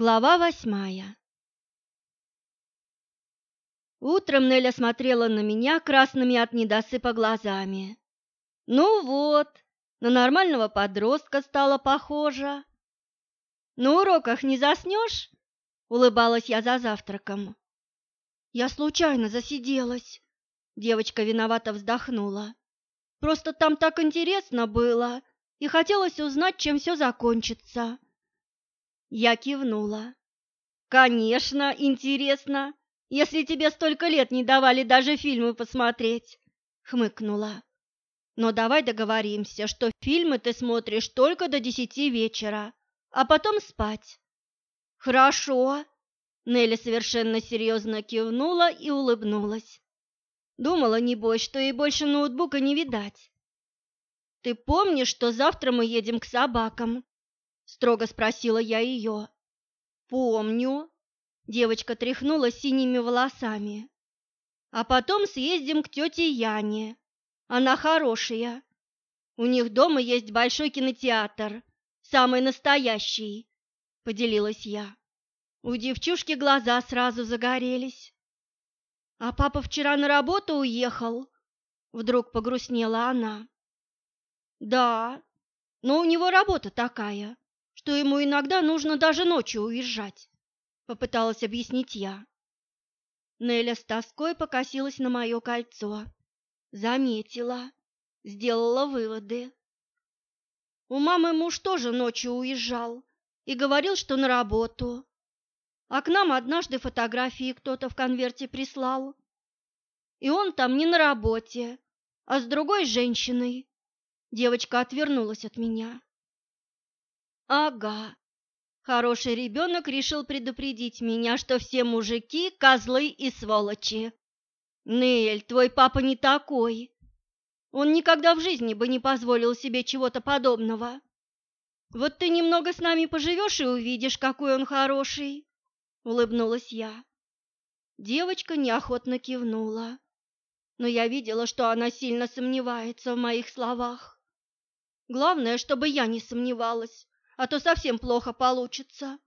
Глава восьмая Утром Неля смотрела на меня красными от недосыпа глазами. Ну вот, на нормального подростка стала похожа. На уроках не заснешь? Улыбалась я за завтраком. Я случайно засиделась. Девочка виновато вздохнула. Просто там так интересно было, и хотелось узнать, чем все закончится. Я кивнула. Конечно, интересно, если тебе столько лет не давали даже фильмы посмотреть, хмыкнула. Но давай договоримся, что фильмы ты смотришь только до десяти вечера, а потом спать. Хорошо. Нелли совершенно серьезно кивнула и улыбнулась. Думала, небось, что ей больше ноутбука не видать. «Ты помнишь, что завтра мы едем к собакам?» Строго спросила я ее. Помню. Девочка тряхнула синими волосами. А потом съездим к тете Яне. Она хорошая. У них дома есть большой кинотеатр, самый настоящий, поделилась я. У девчушки глаза сразу загорелись. А папа вчера на работу уехал, вдруг погрустнела она. Да, но у него работа такая, что ему иногда нужно даже ночью уезжать, попыталась объяснить я. Неля с тоской покосилась на мое кольцо. Заметила, сделала выводы. У мамы муж тоже ночью уезжал и говорил, что на работу. А к нам однажды фотографии кто-то в конверте прислал. И он там не на работе, а с другой женщиной. Девочка отвернулась от меня. Ага. Хороший ребенок решил предупредить меня, что все мужики – козлы и сволочи. Нель, твой папа не такой. Он никогда в жизни бы не позволил себе чего-то подобного. Вот ты немного с нами поживешь и увидишь, какой он хороший, — улыбнулась я. Девочка неохотно кивнула, но я видела, что она сильно сомневается в моих словах. Главное, чтобы я не сомневалась, а то совсем плохо получится.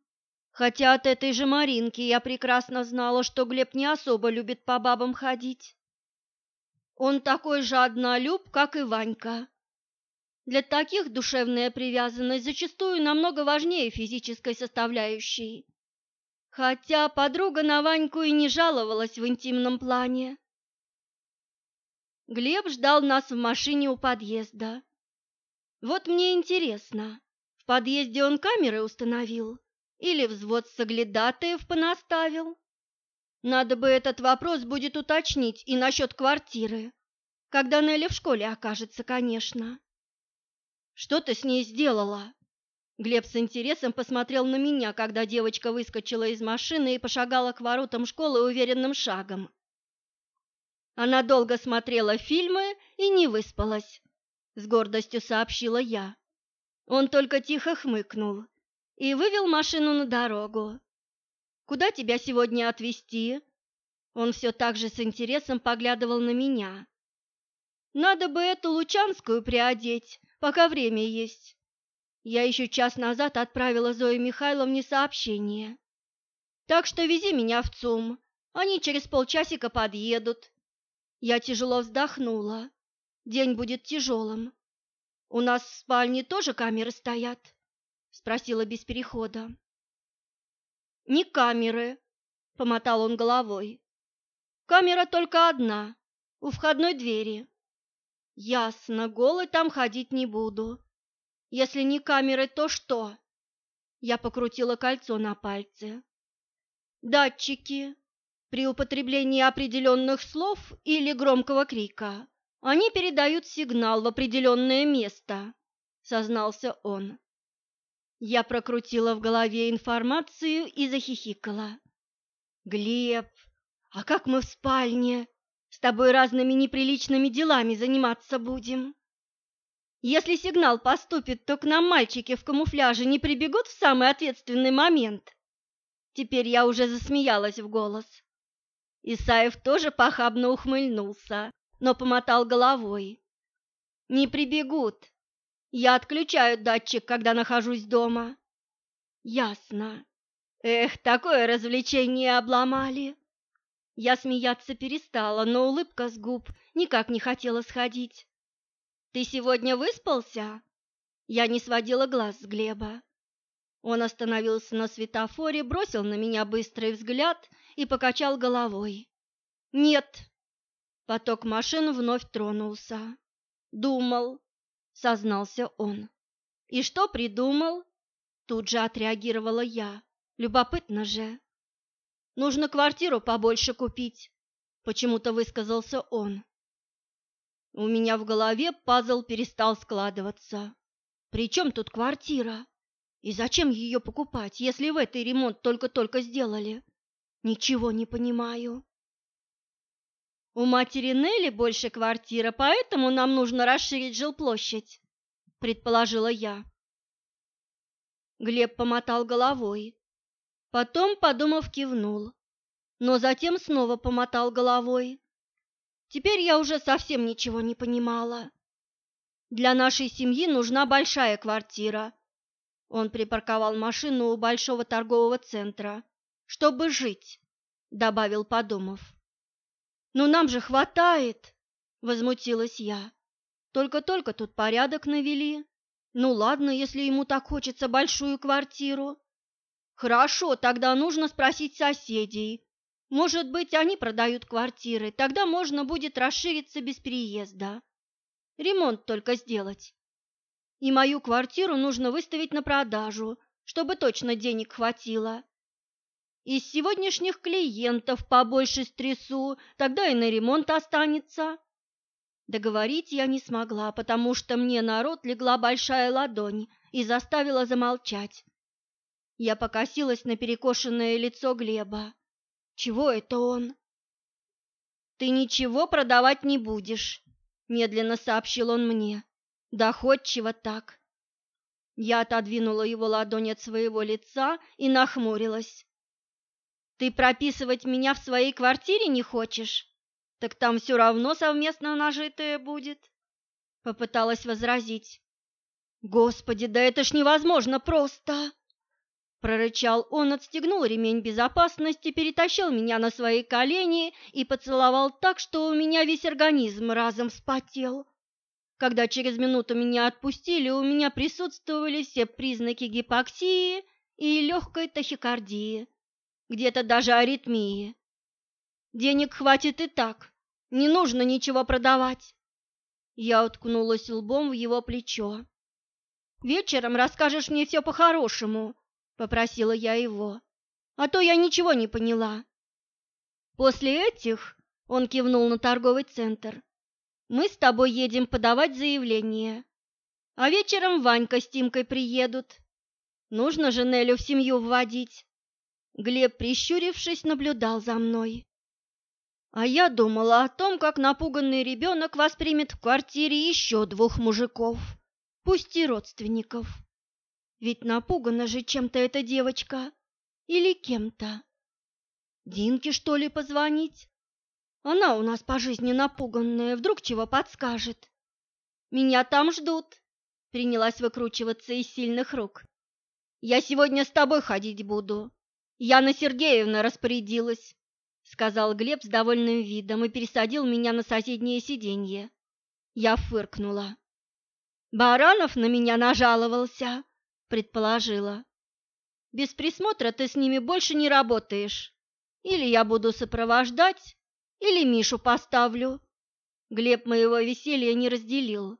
Хотя от этой же Маринки я прекрасно знала, что Глеб не особо любит по бабам ходить. Он такой же однолюб, как и Ванька. Для таких душевная привязанность зачастую намного важнее физической составляющей. Хотя подруга на Ваньку и не жаловалась в интимном плане. Глеб ждал нас в машине у подъезда. Вот мне интересно, в подъезде он камеры установил или взвод соглядатаев понаставил? Надо бы этот вопрос будет уточнить и насчет квартиры, когда Нелли в школе окажется, конечно. Что ты с ней сделала? Глеб с интересом посмотрел на меня, когда девочка выскочила из машины и пошагала к воротам школы уверенным шагом. Она долго смотрела фильмы и не выспалась, с гордостью сообщила я. Он только тихо хмыкнул и вывел машину на дорогу. «Куда тебя сегодня отвезти?» Он все так же с интересом поглядывал на меня. «Надо бы эту Лучанскую приодеть, пока время есть». Я еще час назад отправила Зое Михайловне сообщение. «Так что вези меня в ЦУМ, они через полчасика подъедут». Я тяжело вздохнула. День будет тяжелым. «У нас в спальне тоже камеры стоят?» — спросила без перехода. «Не камеры», — помотал он головой. «Камера только одна, у входной двери». «Ясно, голый там ходить не буду. Если не камеры, то что?» Я покрутила кольцо на пальце. «Датчики. При употреблении определенных слов или громкого крика они передают сигнал в определенное место, сознался он. Я прокрутила в голове информацию и захихикала. Глеб, а как мы в спальне? С тобой разными неприличными делами заниматься будем. Если сигнал поступит, то к нам мальчики в камуфляже не прибегут в самый ответственный момент. Теперь я уже засмеялась в голос. Исаев тоже похабно ухмыльнулся но помотал головой. «Не прибегут. Я отключаю датчик, когда нахожусь дома». «Ясно. Эх, такое развлечение обломали. Я смеяться перестала, но улыбка с губ никак не хотела сходить. Ты сегодня выспался? Я не сводила глаз с Глеба. Он остановился на светофоре, бросил на меня быстрый взгляд и покачал головой. Нет. Поток машин вновь тронулся. Думал, сознался он. И что придумал? Тут же отреагировала я. Любопытно же. Нужно квартиру побольше купить, почему-то высказался он. У меня в голове пазл перестал складываться. При чем тут квартира? И зачем ее покупать, если в этой ремонт только-только сделали? Ничего не понимаю. У матери Нелли больше квартира, поэтому нам нужно расширить жилплощадь, предположила я. Глеб помотал головой. Потом, подумав, кивнул, но затем снова помотал головой. Теперь я уже совсем ничего не понимала. Для нашей семьи нужна большая квартира. Он припарковал машину у большого торгового центра, чтобы жить, добавил, подумав. Но нам же хватает, возмутилась я. Только-только тут порядок навели. Ну ладно, если ему так хочется большую квартиру. Хорошо, тогда нужно спросить соседей. Может быть, они продают квартиры, тогда можно будет расшириться без переезда. Ремонт только сделать. И мою квартиру нужно выставить на продажу, чтобы точно денег хватило. Из сегодняшних клиентов побольше стрясу, тогда и на ремонт останется. Договорить я не смогла, потому что мне на рот легла большая ладонь и заставила замолчать. Я покосилась на перекошенное лицо Глеба. Чего это он? Ты ничего продавать не будешь, медленно сообщил он мне. Доходчиво так. Я отодвинула его ладонь от своего лица и нахмурилась. Ты прописывать меня в своей квартире не хочешь? Так там все равно совместно нажитое будет. Попыталась возразить. Господи, да это ж невозможно просто! Прорычал он, отстегнул ремень безопасности, перетащил меня на свои колени и поцеловал так, что у меня весь организм разом вспотел. Когда через минуту меня отпустили, у меня присутствовали все признаки гипоксии и легкой тахикардии где-то даже аритмии. Денег хватит и так, не нужно ничего продавать. Я уткнулась лбом в его плечо. «Вечером расскажешь мне все по-хорошему», — попросила я его, — «а то я ничего не поняла». «После этих», — он кивнул на торговый центр, — «мы с тобой едем подавать заявление, а вечером Ванька с Тимкой приедут. Нужно же Нелю в семью вводить». Глеб, прищурившись, наблюдал за мной. А я думала о том, как напуганный ребенок воспримет в квартире еще двух мужиков, пусть и родственников. Ведь напугана же чем-то эта девочка или кем-то. Динке, что ли, позвонить? Она у нас по жизни напуганная, вдруг чего подскажет. Меня там ждут, принялась выкручиваться из сильных рук. Я сегодня с тобой ходить буду. Яна Сергеевна распорядилась, сказал Глеб с довольным видом и пересадил меня на соседнее сиденье. Я фыркнула. Баранов на меня нажаловался, предположила. Без присмотра ты с ними больше не работаешь. Или я буду сопровождать, или Мишу поставлю. Глеб моего веселья не разделил.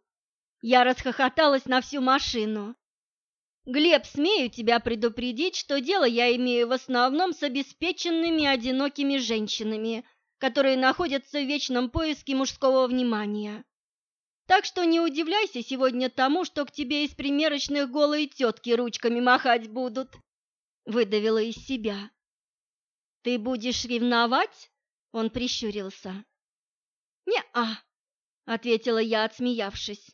Я расхохоталась на всю машину. Глеб, смею тебя предупредить, что дело я имею в основном с обеспеченными одинокими женщинами, которые находятся в вечном поиске мужского внимания. Так что не удивляйся сегодня тому, что к тебе из примерочных голые тетки ручками махать будут. Выдавила из себя. Ты будешь ревновать? Он прищурился. Не-а, ответила я, отсмеявшись.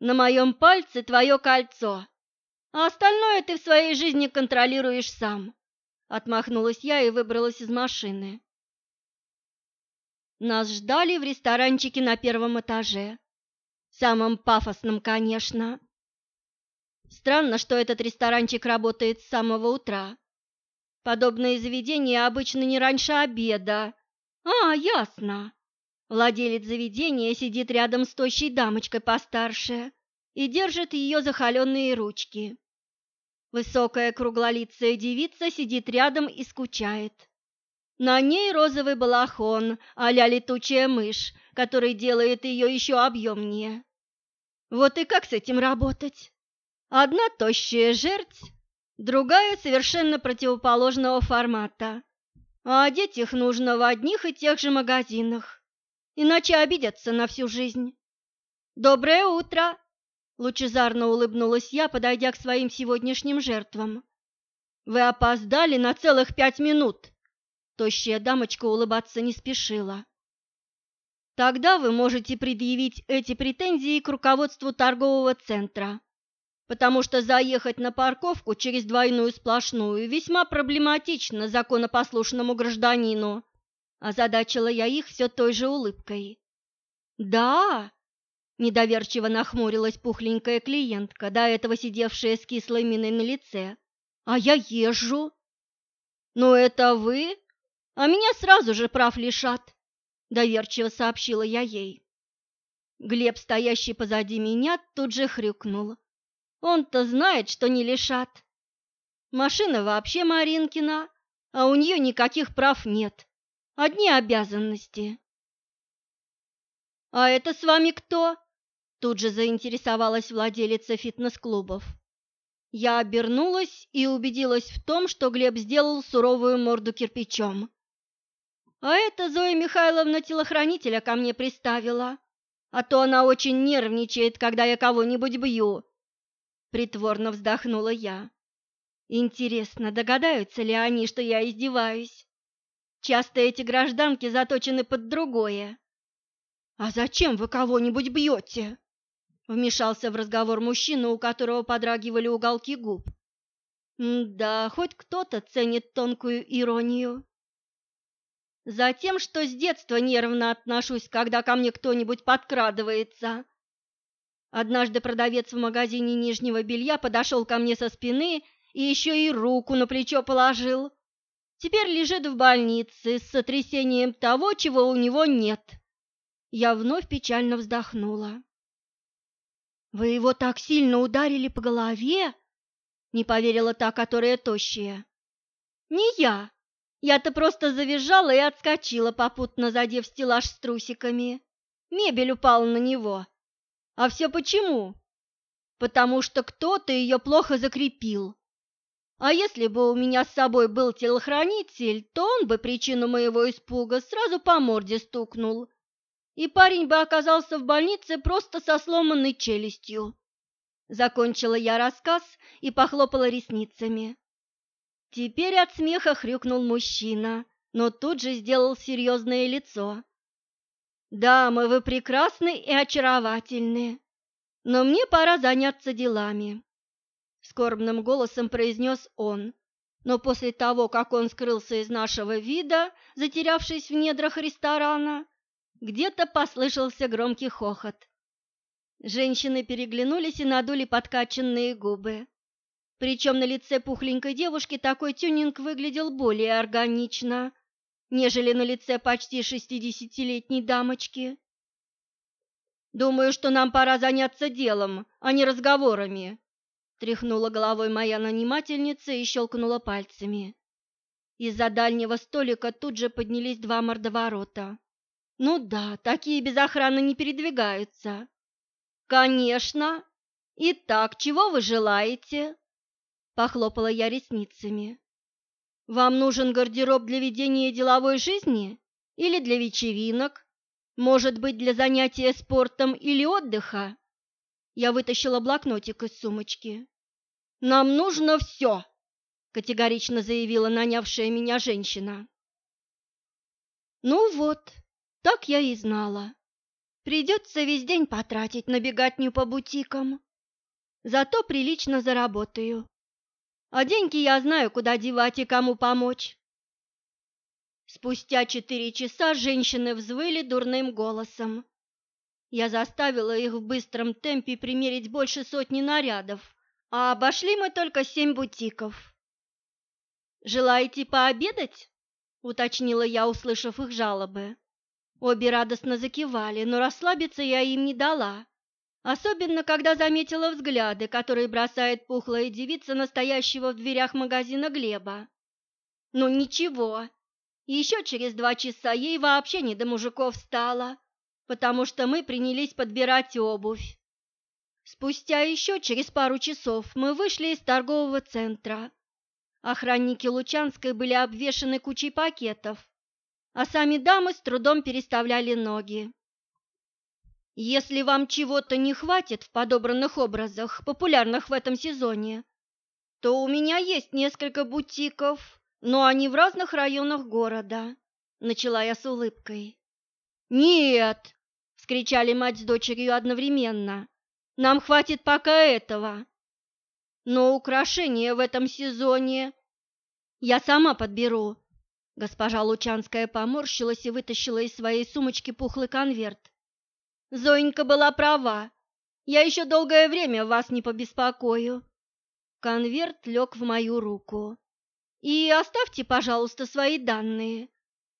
На моем пальце твое кольцо. А остальное ты в своей жизни контролируешь сам. Отмахнулась я и выбралась из машины. Нас ждали в ресторанчике на первом этаже. Самом пафосном, конечно. Странно, что этот ресторанчик работает с самого утра. Подобные заведения обычно не раньше обеда. А, ясно. Владелец заведения сидит рядом с тощей дамочкой постарше и держит ее за холеные ручки. Высокая круглолицая девица сидит рядом и скучает. На ней розовый балахон а-ля летучая мышь, который делает ее еще объемнее. Вот и как с этим работать? Одна тощая жерть, другая совершенно противоположного формата. А одеть их нужно в одних и тех же магазинах иначе обидятся на всю жизнь. «Доброе утро!» – лучезарно улыбнулась я, подойдя к своим сегодняшним жертвам. «Вы опоздали на целых пять минут!» Тощая дамочка улыбаться не спешила. «Тогда вы можете предъявить эти претензии к руководству торгового центра, потому что заехать на парковку через двойную сплошную весьма проблематично законопослушному гражданину Озадачила я их все той же улыбкой. «Да!» – недоверчиво нахмурилась пухленькая клиентка, до этого сидевшая с кислой миной на лице. «А я езжу!» «Ну это вы? А меня сразу же прав лишат!» – доверчиво сообщила я ей. Глеб, стоящий позади меня, тут же хрюкнул. Он-то знает, что не лишат. Машина вообще Маринкина, а у нее никаких прав нет. Одни обязанности. А это с вами кто? Тут же заинтересовалась владелица фитнес-клубов. Я обернулась и убедилась в том, что Глеб сделал суровую морду кирпичом. А это Зоя Михайловна телохранителя ко мне приставила, а то она очень нервничает, когда я кого-нибудь бью. Притворно вздохнула я. Интересно, догадаются ли они, что я издеваюсь? Часто эти гражданки заточены под другое. «А зачем вы кого-нибудь бьете?» Вмешался в разговор мужчина, у которого подрагивали уголки губ. «Да, хоть кто-то ценит тонкую иронию». «Затем, что с детства нервно отношусь, когда ко мне кто-нибудь подкрадывается». Однажды продавец в магазине нижнего белья подошел ко мне со спины и еще и руку на плечо положил. Теперь лежит в больнице с сотрясением того, чего у него нет. Я вновь печально вздохнула. «Вы его так сильно ударили по голове?» Не поверила та, которая тощая. «Не я. Я-то просто завизжала и отскочила, попутно задев стеллаж с трусиками. Мебель упала на него. А все почему? Потому что кто-то ее плохо закрепил. А если бы у меня с собой был телохранитель, то он бы причину моего испуга сразу по морде стукнул, и парень бы оказался в больнице просто со сломанной челюстью. Закончила я рассказ и похлопала ресницами. Теперь от смеха хрюкнул мужчина, но тут же сделал серьезное лицо. «Дамы, вы прекрасны и очаровательны, но мне пора заняться делами скорбным голосом произнес он. Но после того, как он скрылся из нашего вида, затерявшись в недрах ресторана, где-то послышался громкий хохот. Женщины переглянулись и надули подкачанные губы. Причем на лице пухленькой девушки такой тюнинг выглядел более органично, нежели на лице почти шестидесятилетней дамочки. «Думаю, что нам пора заняться делом, а не разговорами», Тряхнула головой моя нанимательница и щелкнула пальцами. Из-за дальнего столика тут же поднялись два мордоворота. Ну да, такие без охраны не передвигаются. Конечно. Итак, чего вы желаете? Похлопала я ресницами. Вам нужен гардероб для ведения деловой жизни или для вечеринок? Может быть, для занятия спортом или отдыха? Я вытащила блокнотик из сумочки. «Нам нужно все!» – категорично заявила нанявшая меня женщина. «Ну вот, так я и знала. Придется весь день потратить на беготню по бутикам. Зато прилично заработаю. А деньги я знаю, куда девать и кому помочь». Спустя четыре часа женщины взвыли дурным голосом. Я заставила их в быстром темпе примерить больше сотни нарядов, а обошли мы только семь бутиков. Желаете пообедать?» — уточнила я, услышав их жалобы. Обе радостно закивали, но расслабиться я им не дала, особенно когда заметила взгляды, которые бросает пухлая девица настоящего в дверях магазина Глеба. «Ну ничего, еще через два часа ей вообще не до мужиков стало, потому что мы принялись подбирать обувь. Спустя еще через пару часов мы вышли из торгового центра. Охранники Лучанской были обвешаны кучей пакетов, а сами дамы с трудом переставляли ноги. Если вам чего-то не хватит в подобранных образах, популярных в этом сезоне, то у меня есть несколько бутиков, но они в разных районах города, начала я с улыбкой. Нет, вскричали мать с дочерью одновременно. Нам хватит пока этого. Но украшения в этом сезоне я сама подберу. Госпожа Лучанская поморщилась и вытащила из своей сумочки пухлый конверт. Зоенька была права. Я еще долгое время вас не побеспокою. Конверт лег в мою руку. И оставьте, пожалуйста, свои данные.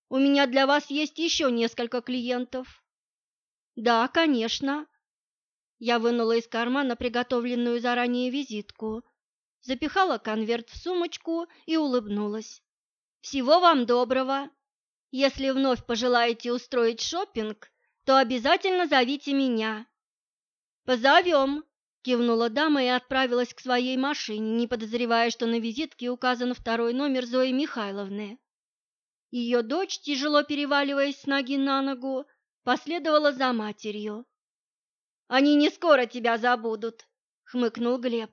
У меня для вас есть еще несколько клиентов. Да, конечно. Я вынула из кармана приготовленную заранее визитку, запихала конверт в сумочку и улыбнулась. «Всего вам доброго! Если вновь пожелаете устроить шопинг, то обязательно зовите меня». «Позовем!» – кивнула дама и отправилась к своей машине, не подозревая, что на визитке указан второй номер Зои Михайловны. Ее дочь, тяжело переваливаясь с ноги на ногу, последовала за матерью. Они не скоро тебя забудут, хмыкнул Глеб.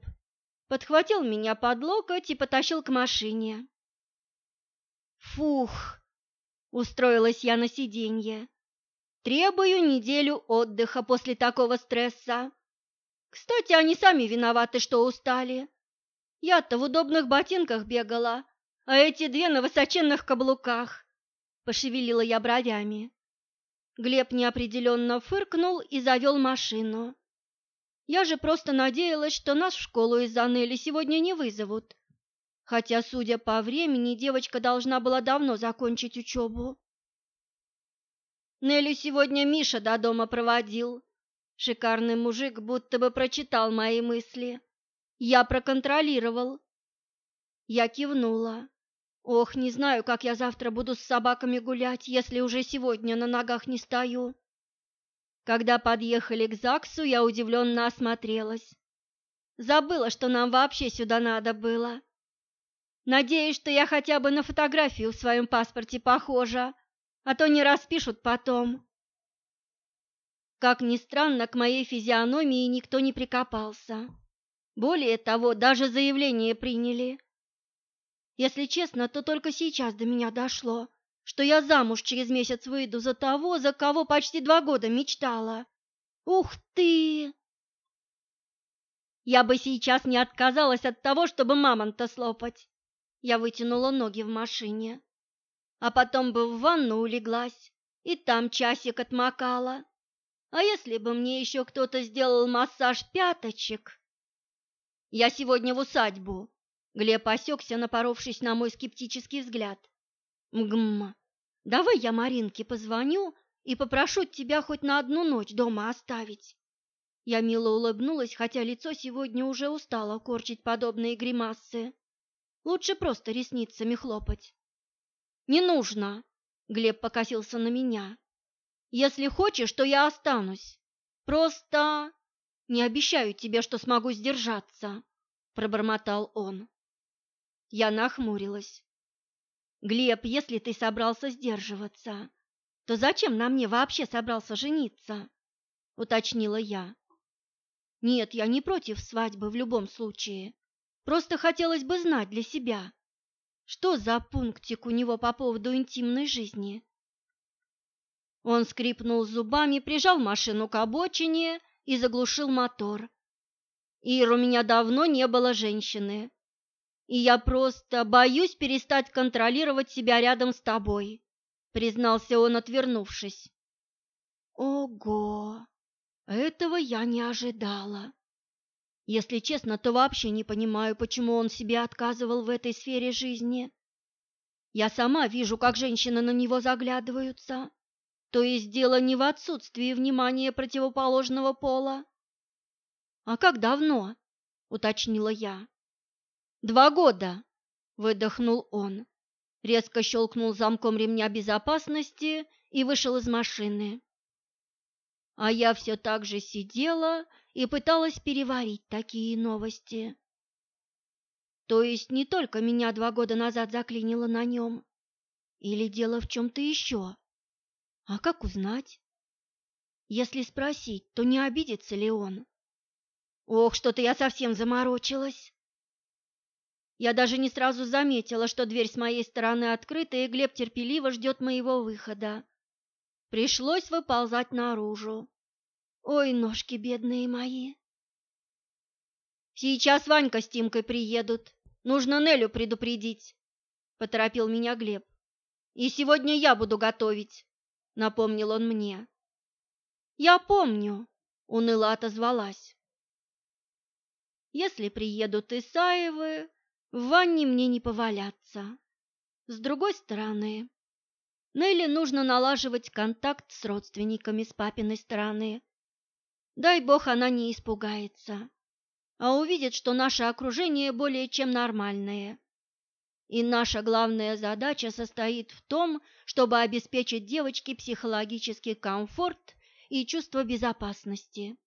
Подхватил меня под локоть и потащил к машине. Фух, устроилась я на сиденье. Требую неделю отдыха после такого стресса. Кстати, они сами виноваты, что устали. Я-то в удобных ботинках бегала, а эти две на высоченных каблуках. Пошевелила я бровями. Глеб неопределенно фыркнул и завел машину. Я же просто надеялась, что нас в школу из-за Нелли сегодня не вызовут. Хотя, судя по времени, девочка должна была давно закончить учебу. Нелли сегодня Миша до дома проводил. Шикарный мужик будто бы прочитал мои мысли. Я проконтролировал. Я кивнула. Ох, не знаю, как я завтра буду с собаками гулять, если уже сегодня на ногах не стою. Когда подъехали к ЗАГСу, я удивленно осмотрелась. Забыла, что нам вообще сюда надо было. Надеюсь, что я хотя бы на фотографию в своем паспорте похожа, а то не распишут потом. Как ни странно, к моей физиономии никто не прикопался. Более того, даже заявление приняли. Если честно, то только сейчас до меня дошло, что я замуж через месяц выйду за того, за кого почти два года мечтала. Ух ты! Я бы сейчас не отказалась от того, чтобы мамонта слопать. Я вытянула ноги в машине, а потом бы в ванну улеглась и там часик отмокала. А если бы мне еще кто-то сделал массаж пяточек? Я сегодня в усадьбу, Глеб осекся, напоровшись на мой скептический взгляд. «Мгм, давай я Маринке позвоню и попрошу тебя хоть на одну ночь дома оставить». Я мило улыбнулась, хотя лицо сегодня уже устало корчить подобные гримасы. Лучше просто ресницами хлопать. «Не нужно!» — Глеб покосился на меня. «Если хочешь, то я останусь. Просто не обещаю тебе, что смогу сдержаться», — пробормотал он. Я нахмурилась. Глеб, если ты собрался сдерживаться, то зачем на мне вообще собрался жениться? уточнила я. Нет, я не против свадьбы в любом случае. Просто хотелось бы знать для себя, что за пунктик у него по поводу интимной жизни. Он скрипнул зубами, прижал машину к обочине и заглушил мотор. Ир, у меня давно не было женщины и я просто боюсь перестать контролировать себя рядом с тобой», — признался он, отвернувшись. «Ого! Этого я не ожидала. Если честно, то вообще не понимаю, почему он себе отказывал в этой сфере жизни. Я сама вижу, как женщины на него заглядываются. То есть дело не в отсутствии внимания противоположного пола. А как давно? уточнила я. Два года, выдохнул он. Резко щелкнул замком ремня безопасности и вышел из машины. А я все так же сидела и пыталась переварить такие новости. То есть не только меня два года назад заклинило на нем, или дело в чем-то еще? А как узнать? Если спросить, то не обидится ли он? Ох, что-то я совсем заморочилась. Я даже не сразу заметила, что дверь с моей стороны открыта, и Глеб терпеливо ждет моего выхода. Пришлось выползать наружу. Ой, ножки бедные мои. Сейчас Ванька с Тимкой приедут. Нужно Нелю предупредить, поторопил меня Глеб. И сегодня я буду готовить, напомнил он мне. Я помню, уныло отозвалась. Если приедут Исаевы, в ванне мне не поваляться. С другой стороны, Нелли нужно налаживать контакт с родственниками с папиной стороны. Дай бог она не испугается а увидит, что наше окружение более чем нормальное. И наша главная задача состоит в том, чтобы обеспечить девочке психологический комфорт и чувство безопасности.